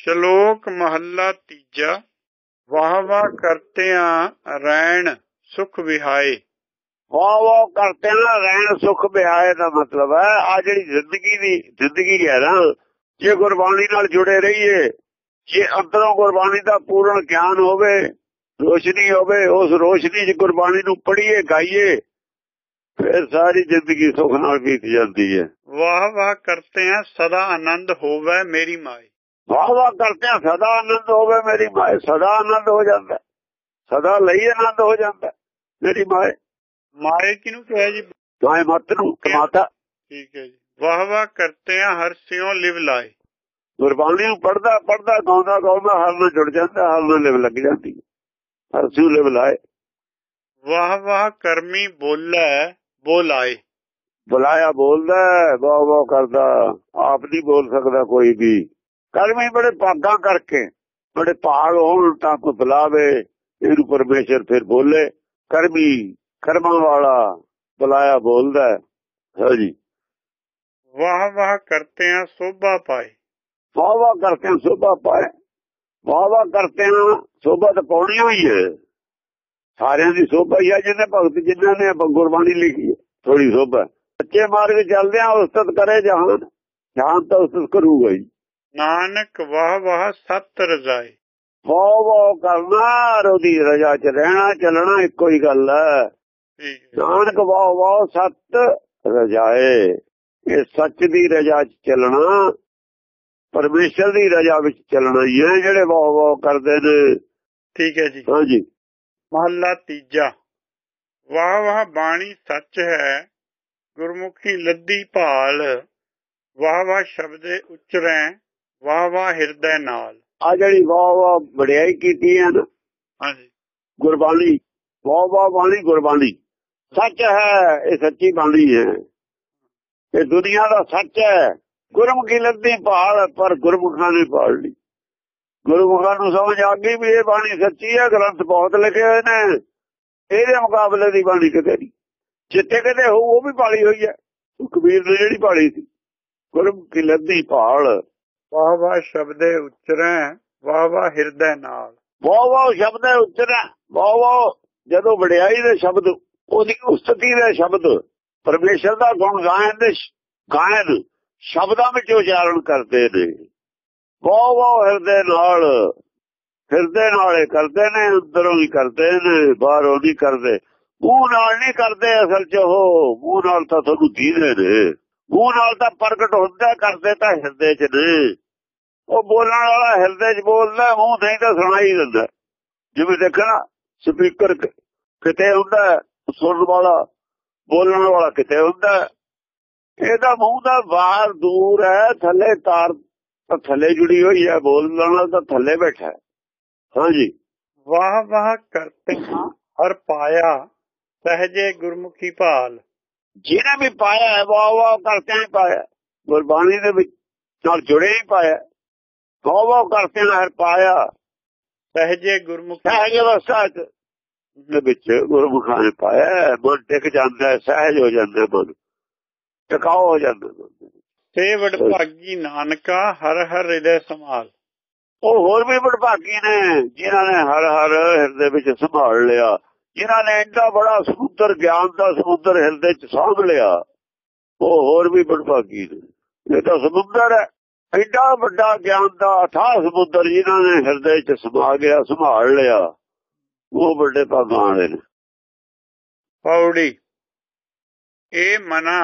ਸ਼ਲੋਕ ਮਹੱਲਾ ਤੀਜਾ। ਵਾਹ ਵਾਹ ਕਰਤਿਆਂ ਰੈਣ ਸੁਖ ਵਿਹਾਏ। ਵਾਹ ਵਾਹ ਕਰਤੇ ਨਾ ਰਹਿਣ ਸੁਖ ਬਿਆਏ ਦਾ ਮਤਲਬ ਹੈ। ਆ ਜਿਹੜੀ ਜ਼ਿੰਦਗੀ ਦੀ ਜ਼ਿੰਦਗੀ ਹੈ ਨਾ ਜੇ ਗੁਰਬਾਣੀ ਨਾਲ ਜੁੜੇ ਰਹੀਏ ਜੇ ਅੰਦਰੋਂ ਗੁਰਬਾਣੀ ਦਾ ਪੂਰਨ ਗਿਆਨ ਹੋਵੇ ਰੋਸ਼ਨੀ ਹੋਵੇ ਉਸ ਰੋਸ਼ਨੀ 'ਚ ਗੁਰਬਾਣੀ ਨੂੰ ਪੜ੍ਹੀਏ ਗਾਈਏ ਫਿਰ ਸਾਰੀ ਜ਼ਿੰਦਗੀ ਸੁਖ ਨਾਲ ਬੀਤ ਜਾਂਦੀ ਹੈ। ਵਾਹ ਵਾਹ ਕਰਤਿਆਂ ਸਦਾ ਆਨੰਦ ਹੋਵੇ ਮੇਰੀ ਮਾਏ। ਵਾਹ ਵਾਹ ਕਰਦੇ ਆ ਸਦਾ ਆਨੰਦ ਹੋਵੇ ਮੇਰੀ ਮਾਏ ਸਦਾ ਆਨੰਦ ਹੋ ਜਾਂਦਾ ਸਦਾ ਲਈ ਆਨੰਦ ਹੋ ਜਾਂਦਾ ਮੇਰੀ ਮਾਏ। ਮਾਏ ਕਿਨੂੰ ਕਹੇ ਜੀ? ਮਾਏ ਮਤ ਨੂੰ ਕਮਾਤਾ ਠੀਕ ਹੈ ਜੀ। ਵਾਹ ਵਾਹ ਕਰਤਿਆਂ ਹਰ ਸਿਉ ਲਿਵ ਲਾਏ। ਗੁਰਬਾਣੀ ਨੂੰ ਪੜਦਾ ਪੜਦਾ ਗਾਉਂਦਾ ਗਾਉਂਦਾ ਹਰ ਨਾਲ ਜੁੜ ਜਾਂਦਾ ਹਰ ਨਾਲ ਲਿਵ ਲੱਗ ਜਾਂਦੀ ਹਰ ਸੂ ਲਿਵ ਲਾਏ। ਵਾਹ ਵਾਹ ਕਰਮੀ ਬੋਲੇ ਬੋਲਾਏ। ਬੁਲਾਇਆ ਬੋਲਦਾ ਵਾਹ ਵਾਹ ਕਰਦਾ ਆਪ ਨਹੀਂ ਬੋਲ ਸਕਦਾ ਕੋਈ ਵੀ। ਕਰਮੀ ਬੜੇ ਭਾਗਾਂ ਕਰਕੇ ਬੜੇ ਭਾਗ ਹੋਣ ਤਾਂ ਕੋਈ ਬੁਲਾਵੇ ਇਹਨੂੰ ਪਰਮੇਸ਼ਰ ਫਿਰ ਬੋਲੇ ਕਰਮੀ ਕਰਮਾਂ ਵਾਲਾ ਬੁਲਾਇਆ ਬੋਲਦਾ ਹਾਂਜੀ ਵਾਹ ਵਾਹ ਕਰਤਿਆਂ ਸੋਭਾ ਪਾਏ। ਵਾਹ ਵਾਹ ਕਰਕੇ ਸੋਭਾ ਪਾਏ। ਵਾਹ ਵਾਹ ਕਰਦੇ ਆ ਸੋਭਾ ਤਾਂ ਪਾਉਣੀ ਹੋਈ ਹੈ। ਸਾਰਿਆਂ ਦੀ ਸੋਭਾ ਹੀ ਆ ਜਿਹਨੇ ਭਗਤ ਜਿਨ੍ਹਾਂ ਨੇ ਗੁਰਬਾਣੀ ਲਿਖੀ ਥੋੜੀ ਸੋਭਾ। ਸੱਚੇ ਮਾਰਗ ਚੱਲਦੇ ਆ ਉਸਤਤ ਕਰੇ ਜਹਾਨ ਜਹਾਨ ਤਾਂ ਉਸਤਤ ਕਰੂਗਾ ਹੀ। ਨਾਨਕ ਵਾਹ ਵਾਹ ਸਤ ਰਜ਼ਾਏ। ਵਾਹ ਵਾਹ ਕਰਨਾ ਰੋਦੀ ਰਜਾ ਚ ਰਹਿਣਾ ਚੱਲਣਾ ਇੱਕੋ ਹੀ ਗੱਲ ਹੈ। ਨਾਨਕ ਵਾਹ ਵਾਹ ਸਤ ਰਜਾਏ। ਇਹ ਸੱਚ ਦੀ ਰਜਾ ਚ ਚੱਲਣਾ ਪਰਮੇਸ਼ਰ ਦੀ ਰਜਾ ਵਿੱਚ ਚੱਲਣਾ ਹੀ ਹੈ ਜਿਹੜੇ ਵਾਹ ਵਾਹ ਕਰਦੇ ਨੇ। ਠੀਕ ਹੈ ਜੀ। ਹਾਂਜੀ। ਮਹੱਲਾ ਤੀਜਾ। ਵਾਹ ਵਾਹ ਬਾਣੀ ਸੱਚ ਹੈ ਗੁਰਮੁਖੀ ਲੱਦੀ ਭਾਲ। ਵਾਹ ਵਾਹ ਸ਼ਬਦੇ ਉਚਰੈ ਵਾਹ ਵਾਹ ਹਿਰਦੈ ਨਾਲ। ਆ ਜਿਹੜੀ ਵਾਹ ਵਾਹ ਵਡਿਆਈ ਕੀਤੀ ਹੈ ਨਾ ਹਾਂਜੀ। ਗੁਰਬਾਣੀ ਵਾਹ ਵਾਹ ਬਾਣੀ ਗੁਰਬਾਣੀ ਸੱਚ ਹੈ ਇਹ ਸੱਚੀ ਬਾਣੀ ਹੈ। ਇਹ ਦੁਨੀਆ ਦਾ ਸੱਚ ਹੈ। ਗੁਰਮੁਖੀ ਲੱਦੀ ਭਾਲ ਪਰ ਗੁਰਮੁਖਾਂ ਨੇ ਭਾਲ ਲਈ। ਗੁਰਮੁਖਾਂ ਨੂੰ ਸਮਝ ਆ ਗਈ ਵੀ ਇਹ ਬਾਣੀ ਸੱਚੀ ਹੈ ਗ੍ਰੰਥ ਬਹੁਤ ਲਿਖੇ ਹੋਏ ਨੇ। ਇਹਦੇ ਮੁਕਾਬਲੇ ਦੀ ਬਾਣੀ ਕਿਤੇ ਨਹੀਂ। ਜਿੱਥੇ ਕਿਤੇ ਹੋ ਉਹ ਵੀ ਪਾਲੀ ਹੋਈ ਹੈ। ਕਬੀਰ ਨੇ ਜਿਹੜੀ ਪਾਲੀ ਸੀ। ਗੁਰਮੁਖੀ ਲੱਦੀ ਭਾਲ ਵਾਹ ਵਾਹ ਸ਼ਬਦੇ ਉਚਰੈ ਵਾਹ ਵਾਹ ਹਿਰਦੈ ਨਾਲ। ਵਾਹ ਵਾਹ ਸ਼ਬਦ ਹੈ ਉਚਰਾ ਵਾਹ ਵਾਹ ਜਦੋਂ ਵਡਿਆਈ ਦੇ ਸ਼ਬਦ, ਉਹਦੀ ਉਸਤਤੀ ਦੇ ਸ਼ਬਦ, ਪਰਮੇਸ਼ਰ ਦਾ ਗੁਣ ਗਾਇਨ ਦੇ ਗਾਇਨ ਸ਼ਬਦਾਂ ਵਿੱਚ ਉਚਾਰਨ ਕਰਦੇ ਨੇ। ਵਾਹ ਵਾਹ ਹਿਰਦੇ ਨਾਲ ਹਿਰਦੇ ਨਾਲ ਕਰਦੇ ਨੇ ਅੰਦਰੋਂ ਹੀ ਕਰਦੇ ਨੇ, ਬਾਹਰੋਂ ਨਹੀਂ ਕਰਦੇ। ਮੂੰਹ ਨਾਲ ਨਹੀਂ ਕਰਦੇ ਅਸਲ 'ਚ ਉਹ, ਮੂੰਹ ਨਾਲ ਤਾਂ ਤੁਹਾਨੂੰ ਦੀਦੇ ਨੇ। ਮੂੰਹ ਨਾਲ ਤਾਂ ਪ੍ਰਗਟ ਹੁੰਦਾ, ਕਰਦੇ ਤਾਂ ਹਿਰਦੇ 'ਚ ਨੇ। ਉਹ ਬੋਲਣ ਵਾਲਾ ਹਿਰਦੇ 'ਚ ਬੋਲਦਾ ਮੂੰਹ ਨਹੀਂ ਤਾਂ ਸੁਣਾਈ ਦਿੰਦਾ। ਜਿਵੇਂ ਦੇਖਣਾ ਸਪੀਕਰ ਕਿਤੇ ਹੁੰਦਾ ਸੁਣਨ ਵਾਲਾ ਬੋਲਣ ਵਾਲਾ ਕਿਤੇ ਹੁੰਦਾ। ਇਹਦਾ ਮੂੰਹ ਦਾ ਬਾਹਰ ਦੂਰ ਹੈ ਥੱਲੇ ਤਾਰ ਥੱਲੇ ਜੁੜੀ ਹੋਈ ਹੈ ਬੋਲਣ ਵਾਲਾ ਤਾਂ ਥੱਲੇ ਬੈਠਾ ਹਾਂਜੀ। ਵਾਹ ਵਾਹ ਕਰਤਿਆਂ ਹਰ ਪਾਇਆ ਸਹਜੇ ਗੁਰਮੁਖੀ ਭਾਲ। ਜਿਹਨੇ ਵੀ ਪਾਇਆ ਵਾਹ ਵਾਹ ਕਰਕੇ ਹੀ ਪਾਇਆ। ਗੁਰਬਾਣੀ ਦੇ ਵਿੱਚ ਨਾਲ ਜੁੜੇ ਹੀ ਪਾਇਆ। ਵਾਹ ਵਾਹ ਕਰਕੇ ਹਰ ਪਾਇਆ। ਸਹਜੇ ਗੁਰਮੁਖੀ ਸਹਿਜ ਅਵਸਥਾ ਚ ਦੇ ਵਿੱਚ ਗੁਰਮੁਖਾਂ ਨੇ ਪਾਇਆ। ਮਨ ਟਿਕ ਜਾਂਦਾ ਸਹਿਜ ਹੋ ਜਾਂਦਾ ਮਨ ਟਿਕਾਓ ਹੋ ਜਾਂਦਾ। ਸੇ ਵਡਭਾਗੀ ਨਾਨਕਾ ਹਰ ਹਰ ਹਿਰਦੈ ਸਮਾਲ ਉਹ ਹੋਰ ਵੀ ਵਡਭਾਗੀ ਨੇ ਜਿਨ੍ਹਾਂ ਨੇ ਹਰ ਹਰ ਹਿਰਦੇ ਵਿੱਚ ਸੰਭਾਲ ਲਿਆ। ਜਿਨ੍ਹਾਂ ਨੇ ਇੰਨਾ ਬੜਾ ਸਮੁੰਦਰ ਗਿਆਨ ਦਾ ਸਮੁੰਦਰ ਹਿਰਦੇ ਚ ਸਾਂਭ ਲਿਆ। ਉਹ ਹੋਰ ਵੀ ਵਡਭਾਗੀ ਨੇ। ਇਹ ਤਾਂ ਸਮੁੰਦਰ ਹੈ। ਇੰਨਾ ਵੱਡਾ ਗਿਆਨ ਦਾ ਅਥਾਹ ਸਮੁੰਦਰ ਜਿਨ੍ਹਾਂ ਨੇ ਹਿਰਦੇ ਚ ਸਮਾ ਗਿਆ ਸੰਭਾਲ ਲਿਆ ਉਹ ਵੱਡੇ ਭਾਗਾਂ ਨੇ। ਪੌੜੀ ਏ ਮਨਾ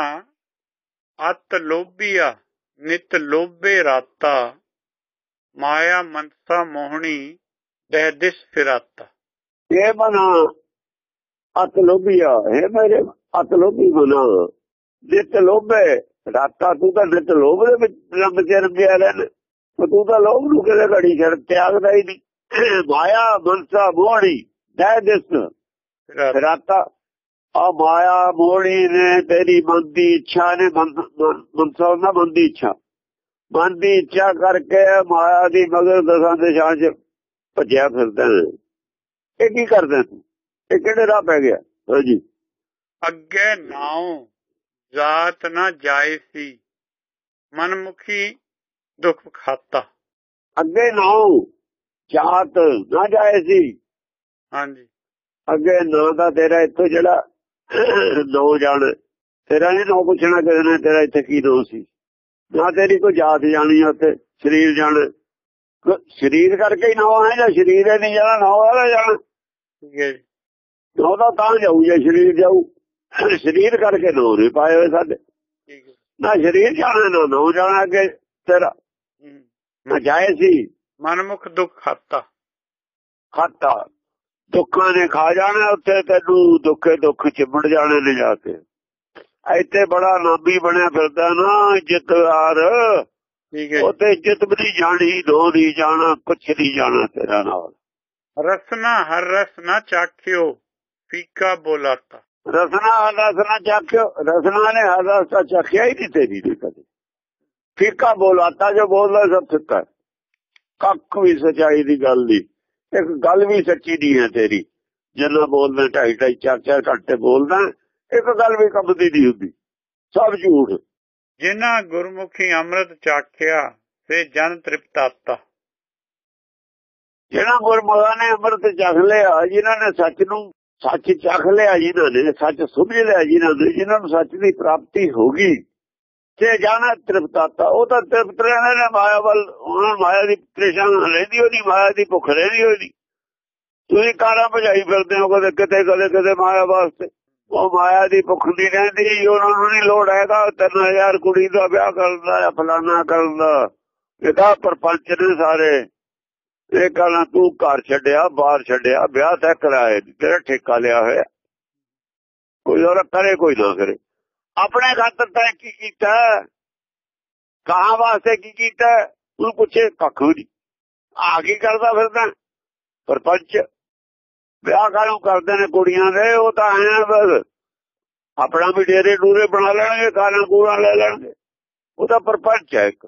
ਅਤ ਲੋਭੀਆ ਨਿਤ ਲੋਭੇ ਰਾਤਾ ਮਾਇਆ ਮਨਸਾ ਮੋਹਣੀ ਦਹਿ ਦਿਸ ਫਿਰਾਤਾ। ਇਹ ਮਨਾ ਅਤ ਲੋਭੀਆ ਹੈ ਮੇਰੇ ਅਤ ਲੋਭੀ ਮਨਾ ਜਿਤ ਲੋਭੇ ਰਾਤਾ ਤੂੰ ਤਾਂ ਨਿਤ ਲੋਭ ਦੇ ਵਿੱਚ ਰੰਗ ਚ ਰੰਗਿਆ ਰਹਿਣਾ ਤੂੰ ਤਾਂ ਲੋਭ ਨੂੰ ਕਿਤੇ ਘੜੀ ਛੜ ਤਿਆਗਦਾ ਹੀ ਨਹੀਂ। ਮਾਇਆ, ਮਨਸਾ, ਮੋਹਣੀ ਦੈ ਦਿਸ ਰਾਤਾ, ਆ ਮਾਇਆ, ਮੋਹਣੀ ਨੇ ਤੇਰੀ ਮਨ ਦੀ ਇੱਛਾ ਨੇ ਮਨਸਾ ਦਾ ਮਨ ਦੀ ਇੱਛਾ। ਮਨ ਦੀ ਇੱਛਾ ਕਰਕੇ ਮਾਇਆ ਦੀ ਮਗਰ ਦਸਾਂ ਦੇ ਛਾਂ ਚ ਭੱਜਿਆ ਫਿਰਦਾ ਇਹ ਕੀ ਕਰਦਾ ਤੂੰ ਇਹ ਕਿਹੜੇ ਰਾਹ ਪੈ ਗਿਆ? ਹਾਂਜੀ ਅੱਗੇ ਨਾਉ। ਜਾਤ ਨਾ ਜਾਏ ਸੀ। ਮਨਮੁਖੀ ਦੁਖ ਖਾਤਾ। ਅੱਗੇ ਨਾਉ ਜਾਤ ਨਾ ਜਾਏ ਸੀ। ਹਾਂਜੀ। ਅੱਗੇ ਨਾਂ ਦਾ ਤੇਰਾ ਇੱਥੋਂ ਜਿਹੜਾ ਨੋ ਜਾਣ ਤੇਰਾ ਨਹੀਂ ਨੋ ਪੁੱਛਣਾ ਕਿਸੇ ਨੇ ਤੇਰਾ ਇੱਥੇ ਕੀ ਨੋ ਸੀ। ਨਾ ਤੇਰੀ ਕੋਈ ਜਾਤ ਜਾਣੀ ਉੱਥੇ ਸਰੀਰ ਜਾਣ। ਸਰੀਰ ਕਰਕੇ ਹੀ ਨੋ ਹੈ ਜਾਂ ਸਰੀਰ ਹੀ ਨਹੀਂ ਜਾਣਾ ਨੋ ਵਾਲਾ ਜਾਣ। ਠੀਕ ਹੈ ਜੀ। ਨੋ ਦਾ ਤਾਂ ਜਾਊ ਜੇ ਸਰੀਰ ਜਾਊ। ਸਰੀਰ ਕਰਕੇ ਨੋ ਨਹੀਂ ਪਾਏ ਹੋਏ ਸਾਡੇ। ਨਾ ਸਰੀਰ ਜਾਣਾ ਨਾ ਨੋ ਜਾਣਾ ਅੱਗੇ ਤੇਰਾ। ਨਾ ਜਾਏ ਸੀ। ਮਨਮੁਖ ਦੁੱਖ ਖਾਤਾ। ਖਾਤਾ। ਦੁੱਖਾਂ ਨੇ ਖਾ ਜਾਣਾ ਉੱਥੇ ਤੈਨੂੰ ਦੁੱਖੇ ਦੁੱਖ ਚਿੰਬੜ ਜਾਣੇ ਨੇ ਜਾ ਕੇ। ਇੱਥੇ ਬੜਾ ਨਾਬੀ ਬਣਿਆ ਫਿਰਦਾ ਨਾ ਇੱਜ਼ਤਦਾਰ ਠੀਕ ਹੈ। ਉੱਥੇ ਇੱਜ਼ਤ ਵੀ ਜਾਣੀ ਦੋ ਨਹੀਂ ਜਾਣਾ ਕੁਛ ਨਹੀਂ ਜਾਣਾ ਤੇਰਾ ਨਾਲ। ਰਸਨਾ ਹਰ ਰਸ ਨਾ ਚਾਖਿਓ ਫੀਕਾ ਬੋਲਾਤਾ। ਰਸਨਾ ਰਸਨਾ ਚੱਕਿਓ ਰਸਨਾ ਨੇ ਹਰ ਰਸਤਾ ਚੱਕਿਆ ਹੀ ਨਹੀਂ ਤੇਰੀ ਨੇ ਕਦੇ। ਫਿੱਕਾ ਬੋਲਾਤਾ ਜੋ ਬੋਲਦਾ ਸਭ ਫਿੱਕਾ। ਕੱਖ ਵੀ ਸਚਾਈ ਦੀ ਗੱਲ ਨਹੀਂ। ਇੱਕ ਗੱਲ ਵੀ ਸੱਚੀ ਨਹੀਂ ਹੈ ਤੇਰੀ। ਜਿੰਨਾ ਬੋਲਦਾ ਢਾਈ ਢਾਈ ਚਾਰ ਚਾਰ ਘੰਟੇ ਬੋਲਦਾ ਇੱਕ ਗੱਲ ਵੀ ਕੰਮ ਦੀ ਨਹੀਂ ਹੁੰਦੀ। ਸਭ ਝੂਠ। ਜਿਨ੍ਹਾਂ ਗੁਰਮੁਖੀ ਅੰਮ੍ਰਿਤ ਚਾਖਿਆ ਸੇ ਜਨ ਤ੍ਰਿਪਤਾਤਾ ਜਿਹੜਾ ਗੁਰਮੁਖਾਂ ਨੇ ਅੰਮ੍ਰਿਤ ਚਖ ਲਿਆ ਜਿਨ੍ਹਾਂ ਨੇ ਸੱਚ ਨੂੰ ਸੱਚ ਚਖ ਲਿਆ ਜਿਨ੍ਹਾਂ ਨੇ, ਸੱਚ ਸਮਝ ਲਿਆ ਜਿਨ੍ਹਾਂ ਨੇ ਜਿਨ੍ਹਾਂ ਨੂੰ ਸੱਚ ਦੀ ਪ੍ਰਾਪਤੀ ਹੋ ਗਈ, ਤੇ ਜਾਣਾ ਤ੍ਰਿਪਤਾਤਾ, ਉਹ ਤਾਂ ਤ੍ਰਿਪਤ ਰਹਿਣੇ ਨੇ ਮਾਇਆ ਵੱਲ, ਉਹਨਾਂ ਮਾਇਆ ਦੀ ਪਰੇਸ਼ਾਨ ਰਹਿੰਦੀ ਉਹਦੀ ਮਾਇਆ ਦੀ ਭੁੱਖ ਰਹਿੰਦੀ ਉਹਦੀ ਤੁਸੀਂ ਕਾਰਾਂ ਭਜਾਈ ਫਿਰਦੇ ਹੋ ਕਦੇ, ਕਿਤੇ ਕਦੇ ਕਿਤੇ ਮਾਇਆ ਵਾਸਤੇ। ਉਹ ਮਾਇਆ ਦੀ ਭੁੱਖ ਨਹੀਂ ਰਹਿੰਦੀ, ਉਹਨਾਂ ਨੂੰ ਨਹੀਂ ਲੋੜ ਹੈਗਾ 3000 ਕੁੜੀ ਦਾ ਵਿਆਹ ਕਰਨ ਦਾ ਜਾਂ ਫਲਾਨਾ ਕਰਨ ਦਾ। ਇਹਦਾ ਪਰਪੰਚ ਨੇ ਸਾਰੇ। ਇਹ ਕਹਿੰਦਾ, ਤੂੰ ਘਰ ਛੱਡਿਆ, ਬਾਹਰ ਛੱਡਿਆ, ਵਿਆਹ ਤੈ ਕਰਾਏ ਤੇਰਾ ਠੇਕਾ ਲਿਆ ਹੋਇਆ। ਕੋਈ ਹੋਰ ਕਰੇ, ਕੋਈ ਨਾ ਕਰੇ। ਆਪਣੇ ਖਾਤਰ ਤੈਂ ਕੀ ਕੀਤਾ? ਕਹਾਂ ਵਾਸਤੇ ਕੀ ਕੀਤਾ? ਤੂੰ ਪੁੱਛੇ, ਕੱਖ ਵੀ ਨਹੀਂ ਆ ਕੀ ਕਰਦਾ ਫਿਰਦਾ? ਪਰਪੰਚ ਵਿਆਹ ਕਾਹਨੂੰ ਕਰਦੇ ਨੇ ਕੁੜੀਆਂ ਦੇ? ਉਹ ਤਾਂ ਐਂ ਬਸ। ਆਪਣਾ ਵੀ ਡੇਰੇ ਡੂਰੇ ਬਣਾ ਲੈਣਗੇ ਖਾਣਾ ਕੂੜਾਂ ਲੈ ਲੈਣਗੇ। ਉਹ ਤਾਂ ਪਰਪੰਚ ਹੈ ਇੱਕ।